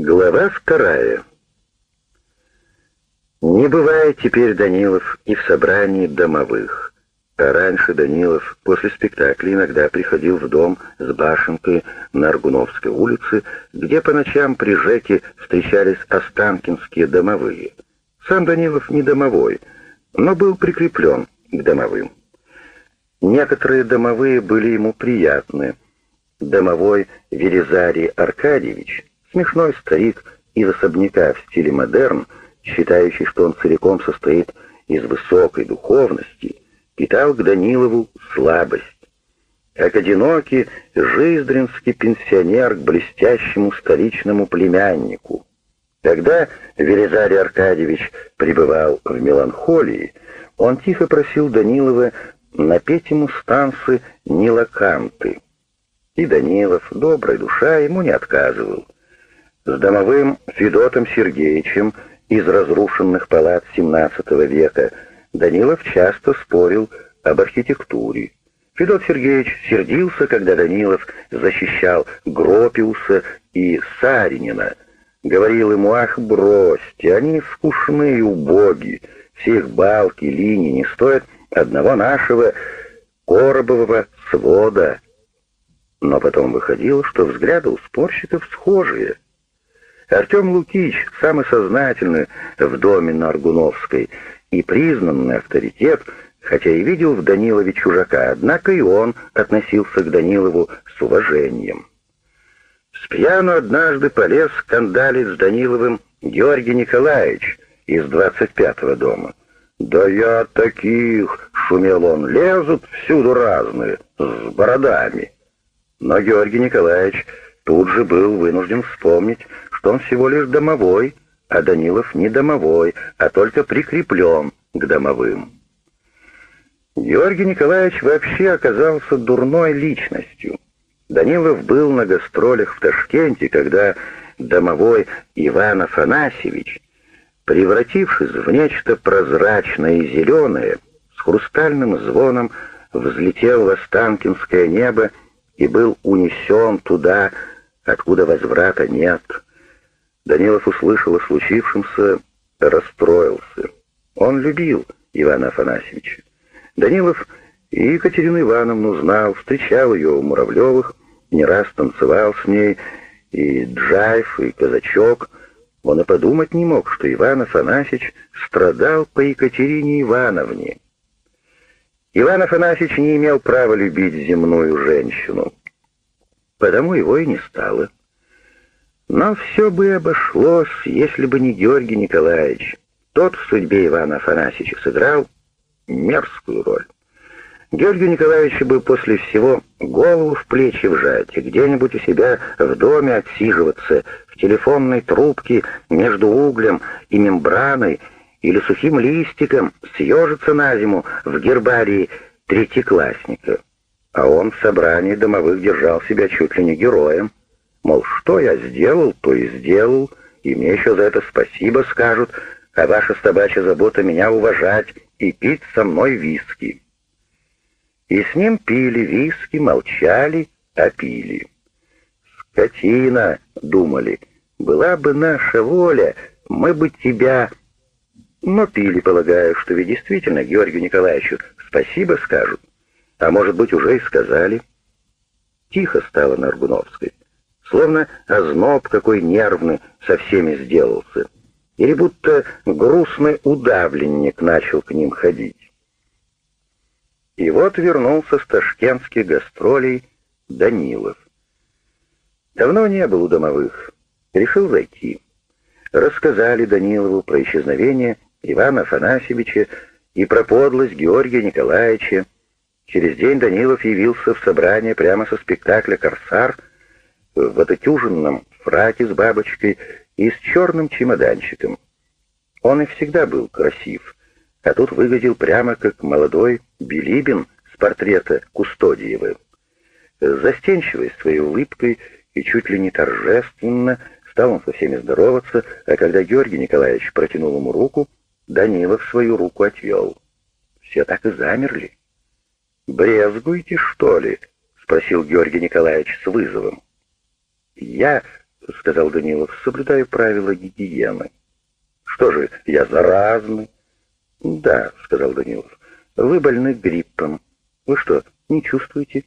Глава вторая. Не бывает теперь Данилов и в собрании домовых. А раньше Данилов после спектакля иногда приходил в дом с башенкой на Аргуновской улице, где по ночам при Жеке встречались останкинские домовые. Сам Данилов не домовой, но был прикреплен к домовым. Некоторые домовые были ему приятны. Домовой Верезарий Аркадьевич Смешной старик из особняка в стиле модерн, считающий, что он целиком состоит из высокой духовности, питал к Данилову слабость. Как одинокий жиздринский пенсионер к блестящему столичному племяннику. Когда Велизарий Аркадьевич пребывал в меланхолии, он тихо просил Данилова напеть ему станцы Нилаканты. И Данилов, добрая душа, ему не отказывал — с домовым Федотом Сергеевичем из разрушенных палат XVII века Данилов часто спорил об архитектуре. Федот Сергеевич сердился, когда Данилов защищал Гропиуса и Саринина. Говорил ему, ах, бросьте, они скучные и убоги, все их балки, линии не стоят одного нашего коробового свода. Но потом выходило, что взгляды у спорщиков схожие — Артем Лукич, самый сознательный в доме на Аргуновской и признанный авторитет, хотя и видел в Данилове чужака, однако и он относился к Данилову с уважением. С пьяну однажды полез скандалить с Даниловым Георгий Николаевич из 25-го дома. «Да я таких!» — шумел он. «Лезут всюду разные, с бородами». Но Георгий Николаевич тут же был вынужден вспомнить, что он всего лишь домовой, а Данилов не домовой, а только прикреплен к домовым. Георгий Николаевич вообще оказался дурной личностью. Данилов был на гастролях в Ташкенте, когда домовой Иван Афанасьевич, превратившись в нечто прозрачное и зеленое, с хрустальным звоном взлетел в Останкинское небо и был унесен туда, откуда возврата нет — Данилов услышал о случившемся, расстроился. Он любил Ивана Афанасьевича. Данилов и Екатерину Ивановну знал, встречал ее у Муравлевых, не раз танцевал с ней, и Джайф, и Казачок. Он и подумать не мог, что Иван Афанасьевич страдал по Екатерине Ивановне. Иван Афанасьевич не имел права любить земную женщину, потому его и не стало. Но все бы обошлось, если бы не Георгий Николаевич. Тот в судьбе Ивана Афанасьевича сыграл мерзкую роль. Георгию Николаевичу бы после всего голову в плечи вжать и где-нибудь у себя в доме отсиживаться, в телефонной трубке между углем и мембраной или сухим листиком съежиться на зиму в гербарии третьеклассника. А он в собрании домовых держал себя чуть ли не героем. Мол, что я сделал, то и сделал, и мне еще за это спасибо скажут, а ваша собачья забота меня уважать и пить со мной виски. И с ним пили виски, молчали, а пили. «Скотина!» — думали. «Была бы наша воля, мы бы тебя...» Но пили, полагаю, что ведь действительно Георгию Николаевичу спасибо скажут. А может быть, уже и сказали. Тихо стало на Аргуновской словно озноб какой нервный со всеми сделался, или будто грустный удавленник начал к ним ходить. И вот вернулся с ташкентских гастролей Данилов. Давно не был у домовых. Решил зайти. Рассказали Данилову про исчезновение Ивана Афанасьевича и про подлость Георгия Николаевича. Через день Данилов явился в собрание прямо со спектакля «Корсар», в отутюженном фраке с бабочкой и с черным чемоданчиком. Он и всегда был красив, а тут выглядел прямо как молодой Билибин с портрета Кустодиева. С застенчивой своей улыбкой и чуть ли не торжественно стал он со всеми здороваться, а когда Георгий Николаевич протянул ему руку, Данилов свою руку отвел. Все так и замерли. «Брезгуете, что ли?» — спросил Георгий Николаевич с вызовом. «Я — сказал Данилов, — «соблюдаю правила гигиены». «Что же, я заразный?» «Да», — сказал Данилов, — «вы больны гриппом. Вы что, не чувствуете?»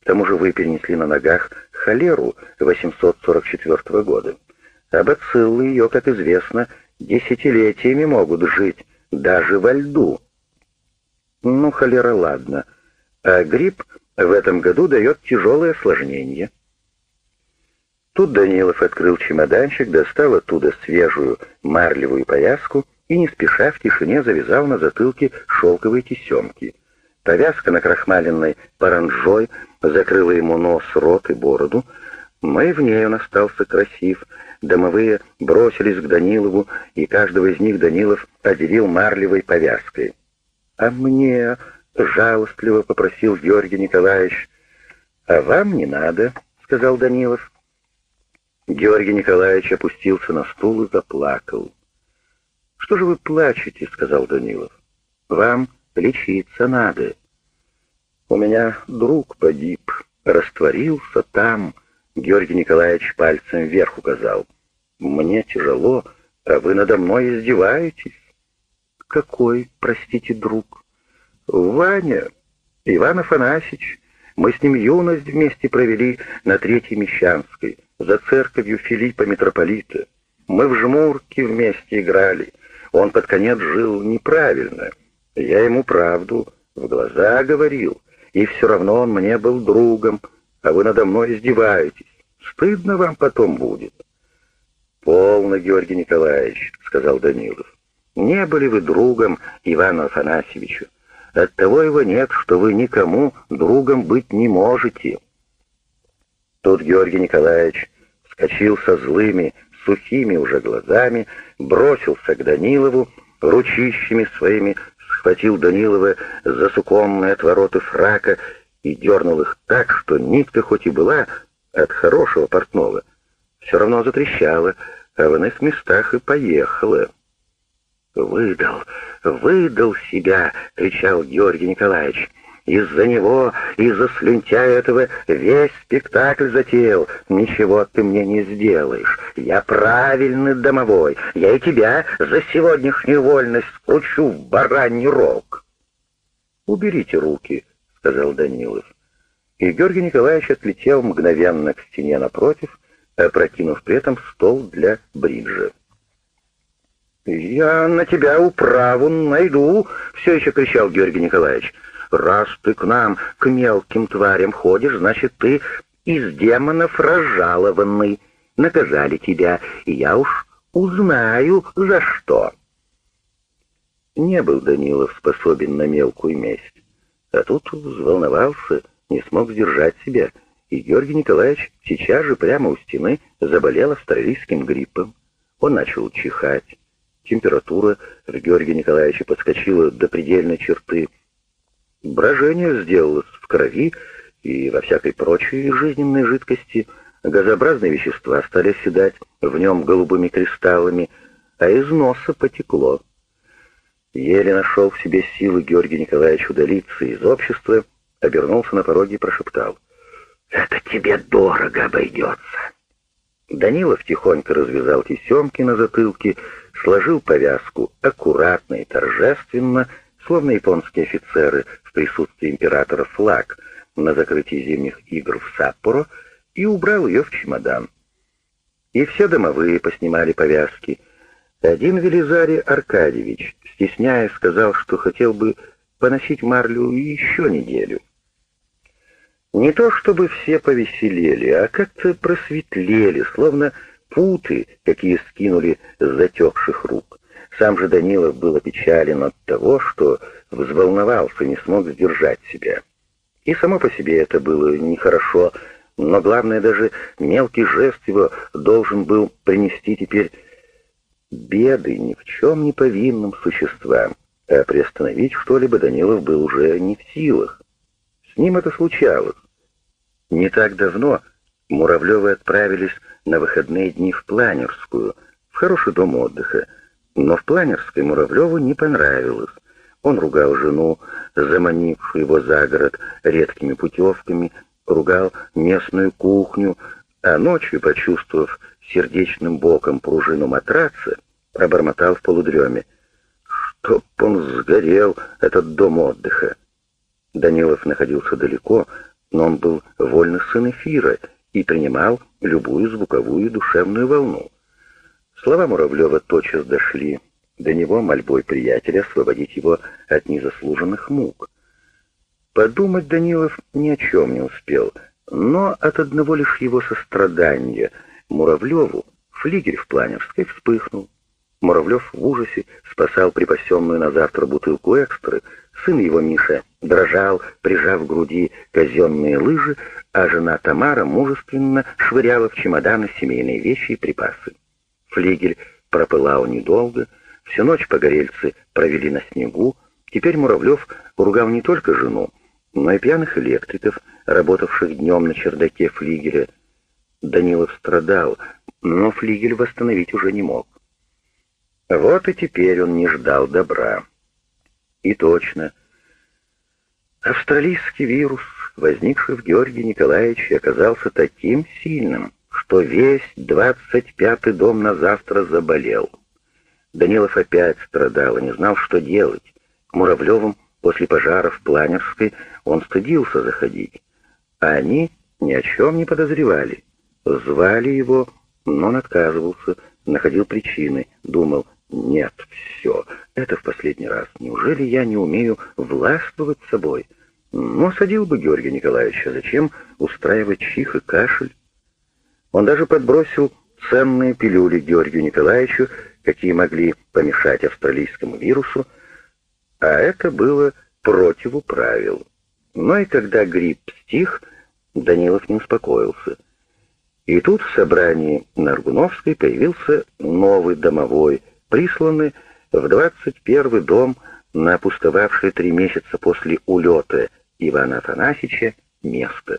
К тому же вы перенесли на ногах холеру 844 года. А бациллы ее, как известно, десятилетиями могут жить, даже во льду. Ну, холера, ладно. А грипп в этом году дает тяжелое осложнение. Тут Данилов открыл чемоданчик, достал оттуда свежую марлевую повязку и не спеша в тишине завязал на затылке шелковые тесемки. Повязка на крахмаленной паранжой закрыла ему нос, рот и бороду, и в ней он остался красив. Домовые бросились к Данилову, и каждого из них Данилов отделил марлевой повязкой. «А мне...» — жалостливо попросил Георгий Николаевич. «А вам не надо», — сказал Данилов. Георгий Николаевич опустился на стул и заплакал. «Что же вы плачете?» — сказал Данилов. «Вам лечиться надо». «У меня друг погиб, растворился там», — Георгий Николаевич пальцем вверх указал. «Мне тяжело, а вы надо мной издеваетесь». «Какой, простите, друг?» «Ваня, Иван Афанасьевич. Мы с ним юность вместе провели на Третьей Мещанской, за церковью Филиппа Митрополита. Мы в жмурки вместе играли. Он под конец жил неправильно. Я ему правду в глаза говорил, и все равно он мне был другом, а вы надо мной издеваетесь. Стыдно вам потом будет». «Полно, Георгий Николаевич», — сказал Данилов. «Не были вы другом Ивану Афанасьевичу. Оттого его нет, что вы никому другом быть не можете». Тут Георгий Николаевич вскочил со злыми, сухими уже глазами, бросился к Данилову, ручищами своими схватил Данилова за суконные отвороты фрака и дернул их так, что нитка хоть и была от хорошего портного, все равно затрещала, а в иных местах и поехала. «Выдал, выдал себя!» — кричал Георгий Николаевич. Из-за него, из-за слюнтя этого весь спектакль затеял. Ничего ты мне не сделаешь. Я правильный домовой. Я и тебя за сегодняшнюю вольность скручу в бараний рог. «Уберите руки», — сказал Данилов. И Георгий Николаевич отлетел мгновенно к стене напротив, опрокинув при этом стол для бриджа. «Я на тебя управу найду!» — все еще кричал Георгий Николаевич. Раз ты к нам, к мелким тварям ходишь, значит, ты из демонов разжалованный. Наказали тебя, и я уж узнаю, за что. Не был Данилов способен на мелкую месть. А тут взволновался, не смог сдержать себя, и Георгий Николаевич сейчас же прямо у стены заболел австралийским гриппом. Он начал чихать. Температура в Георгия Николаевича подскочила до предельной черты — Брожение сделалось в крови и во всякой прочей жизненной жидкости. Газообразные вещества стали оседать в нем голубыми кристаллами, а из носа потекло. Еле нашел в себе силы Георгий Николаевич удалиться из общества, обернулся на пороге и прошептал. «Это тебе дорого обойдется!» Данилов тихонько развязал тесемки на затылке, сложил повязку аккуратно и торжественно, словно японские офицеры в присутствии императора флаг на закрытии зимних игр в Саппоро и убрал ее в чемодан. И все домовые поснимали повязки. Один Велизарий Аркадьевич, стесняясь, сказал, что хотел бы поносить марлю еще неделю. Не то чтобы все повеселели, а как-то просветлели, словно путы, какие скинули с затекших рук. Сам же Данилов был опечален от того, что взволновался, не смог сдержать себя. И само по себе это было нехорошо, но главное, даже мелкий жест его должен был принести теперь беды ни в чем не повинным существам, а приостановить что-либо Данилов был уже не в силах. С ним это случалось. Не так давно Муравлевы отправились на выходные дни в Планерскую, в хороший дом отдыха, но в Планерской Муравлеву не понравилось. Он ругал жену, заманившую его за город редкими путевками, ругал местную кухню, а ночью, почувствовав сердечным боком пружину матраца, пробормотал в полудреме. «Чтоб он сгорел, этот дом отдыха!» Данилов находился далеко, но он был вольный сын эфира и принимал любую звуковую душевную волну. Слова Муравлева тотчас дошли до него мольбой приятеля освободить его от незаслуженных мук. Подумать Данилов ни о чем не успел, но от одного лишь его сострадания Муравлеву флигель в Планерской вспыхнул. Муравлев в ужасе спасал припасенную на завтра бутылку экстры, сын его Миша дрожал, прижав к груди казенные лыжи, а жена Тамара мужественно швыряла в чемоданы семейные вещи и припасы. Флигель пропылал недолго, всю ночь погорельцы провели на снегу, теперь Муравлев ругал не только жену, но и пьяных электриков, работавших днем на чердаке флигеля. Данилов страдал, но флигель восстановить уже не мог. Вот и теперь он не ждал добра. И точно. Австралийский вирус, возникший в Георгии Николаевиче, оказался таким сильным, что весь двадцать пятый дом на завтра заболел. Данилов опять страдал и не знал, что делать. К Муравлевым после пожара в Планерской он стыдился заходить. А они ни о чем не подозревали. Звали его, но он отказывался, находил причины, думал, нет, все, это в последний раз. Неужели я не умею властвовать собой? Но садил бы Георгия Николаевича, зачем устраивать чих и кашель? Он даже подбросил ценные пилюли Георгию Николаевичу, какие могли помешать австралийскому вирусу, а это было противу правил. Но и когда грипп стих, Данилов не успокоился. И тут в собрании на Аргуновской появился новый домовой, присланы в 21-й дом на опустовавшее три месяца после улета Ивана Афанасьевича место.